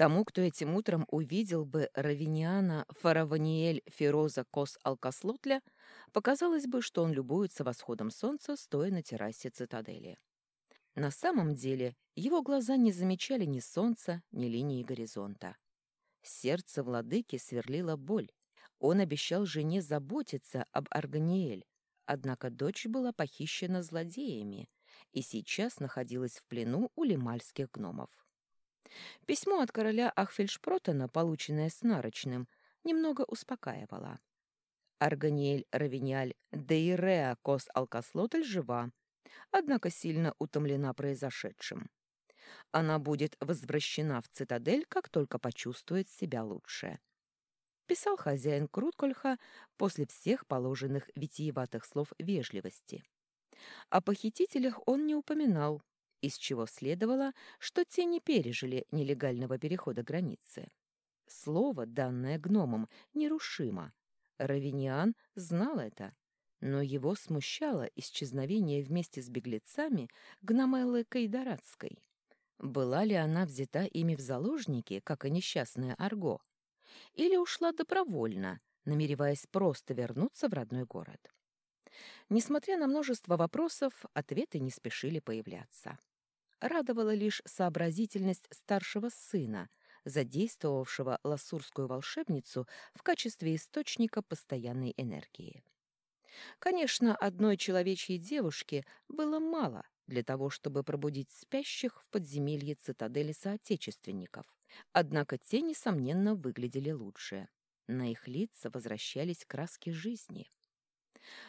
Тому, кто этим утром увидел бы Равиниана Фараваниэль Фероза Кос Алкаслотля, показалось бы, что он любуется восходом солнца, стоя на террасе цитадели. На самом деле его глаза не замечали ни солнца, ни линии горизонта. Сердце владыки сверлило боль. Он обещал жене заботиться об Арганиэль, однако дочь была похищена злодеями и сейчас находилась в плену у лимальских гномов. Письмо от короля Ахфельшпротена, полученное с нарочным, немного успокаивало. Арганиэль Равиниаль Дейреа Кос Алкаслотль жива, однако сильно утомлена произошедшим. Она будет возвращена в цитадель, как только почувствует себя лучше. Писал хозяин Круткольха после всех положенных витиеватых слов вежливости. О похитителях он не упоминал, из чего следовало, что те не пережили нелегального перехода границы. Слово, данное гномом, нерушимо. Равиниан знал это, но его смущало исчезновение вместе с беглецами Гномеллы Кайдарадской. Была ли она взята ими в заложники, как и несчастная Арго, или ушла добровольно, намереваясь просто вернуться в родной город? Несмотря на множество вопросов, ответы не спешили появляться радовала лишь сообразительность старшего сына, задействовавшего лассурскую волшебницу в качестве источника постоянной энергии. Конечно, одной человечьей девушки было мало для того, чтобы пробудить спящих в подземелье цитадели соотечественников, однако те, несомненно, выглядели лучше. На их лица возвращались краски жизни.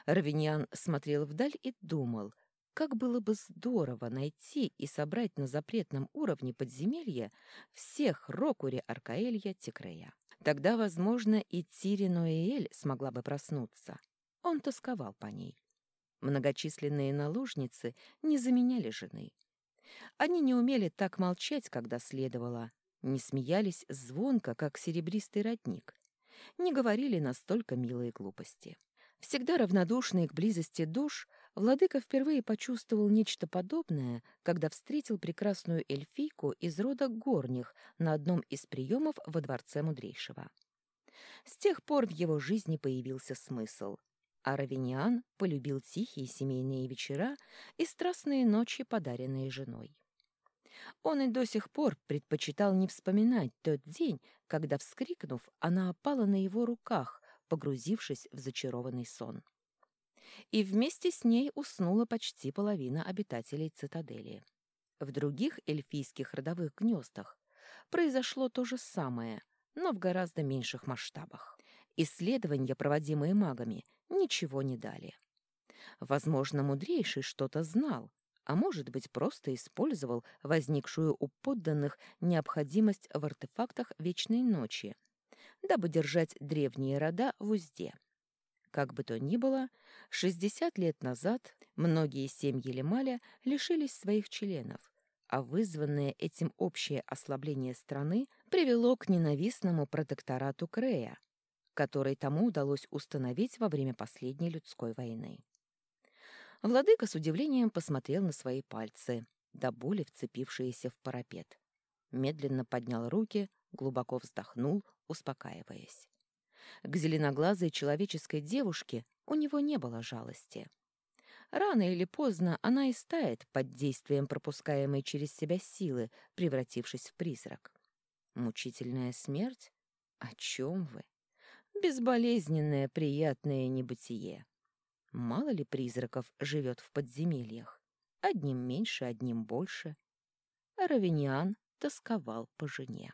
Равиньян смотрел вдаль и думал, как было бы здорово найти и собрать на запретном уровне подземелья всех Рокури Аркаэлья Тикрея. Тогда, возможно, и Тири Ноэль смогла бы проснуться. Он тосковал по ней. Многочисленные наложницы не заменяли жены. Они не умели так молчать, когда следовало, не смеялись звонко, как серебристый родник, не говорили настолько милые глупости. Всегда равнодушные к близости душ — Владыка впервые почувствовал нечто подобное, когда встретил прекрасную эльфийку из рода горних на одном из приемов во дворце мудрейшего. С тех пор в его жизни появился смысл. А Равиниан полюбил тихие семейные вечера и страстные ночи, подаренные женой. Он и до сих пор предпочитал не вспоминать тот день, когда, вскрикнув, она опала на его руках, погрузившись в зачарованный сон и вместе с ней уснула почти половина обитателей цитадели. В других эльфийских родовых гнездах произошло то же самое, но в гораздо меньших масштабах. Исследования, проводимые магами, ничего не дали. Возможно, мудрейший что-то знал, а может быть, просто использовал возникшую у подданных необходимость в артефактах Вечной Ночи, дабы держать древние рода в узде. Как бы то ни было, 60 лет назад многие семьи Лемаля лишились своих членов, а вызванное этим общее ослабление страны привело к ненавистному протекторату Крея, который тому удалось установить во время последней людской войны. Владыка с удивлением посмотрел на свои пальцы, до боли вцепившиеся в парапет. Медленно поднял руки, глубоко вздохнул, успокаиваясь. К зеленоглазой человеческой девушке у него не было жалости. Рано или поздно она и стает под действием пропускаемой через себя силы, превратившись в призрак. Мучительная смерть? О чем вы? Безболезненное, приятное небытие. Мало ли призраков живет в подземельях. Одним меньше, одним больше. Равиниан тосковал по жене.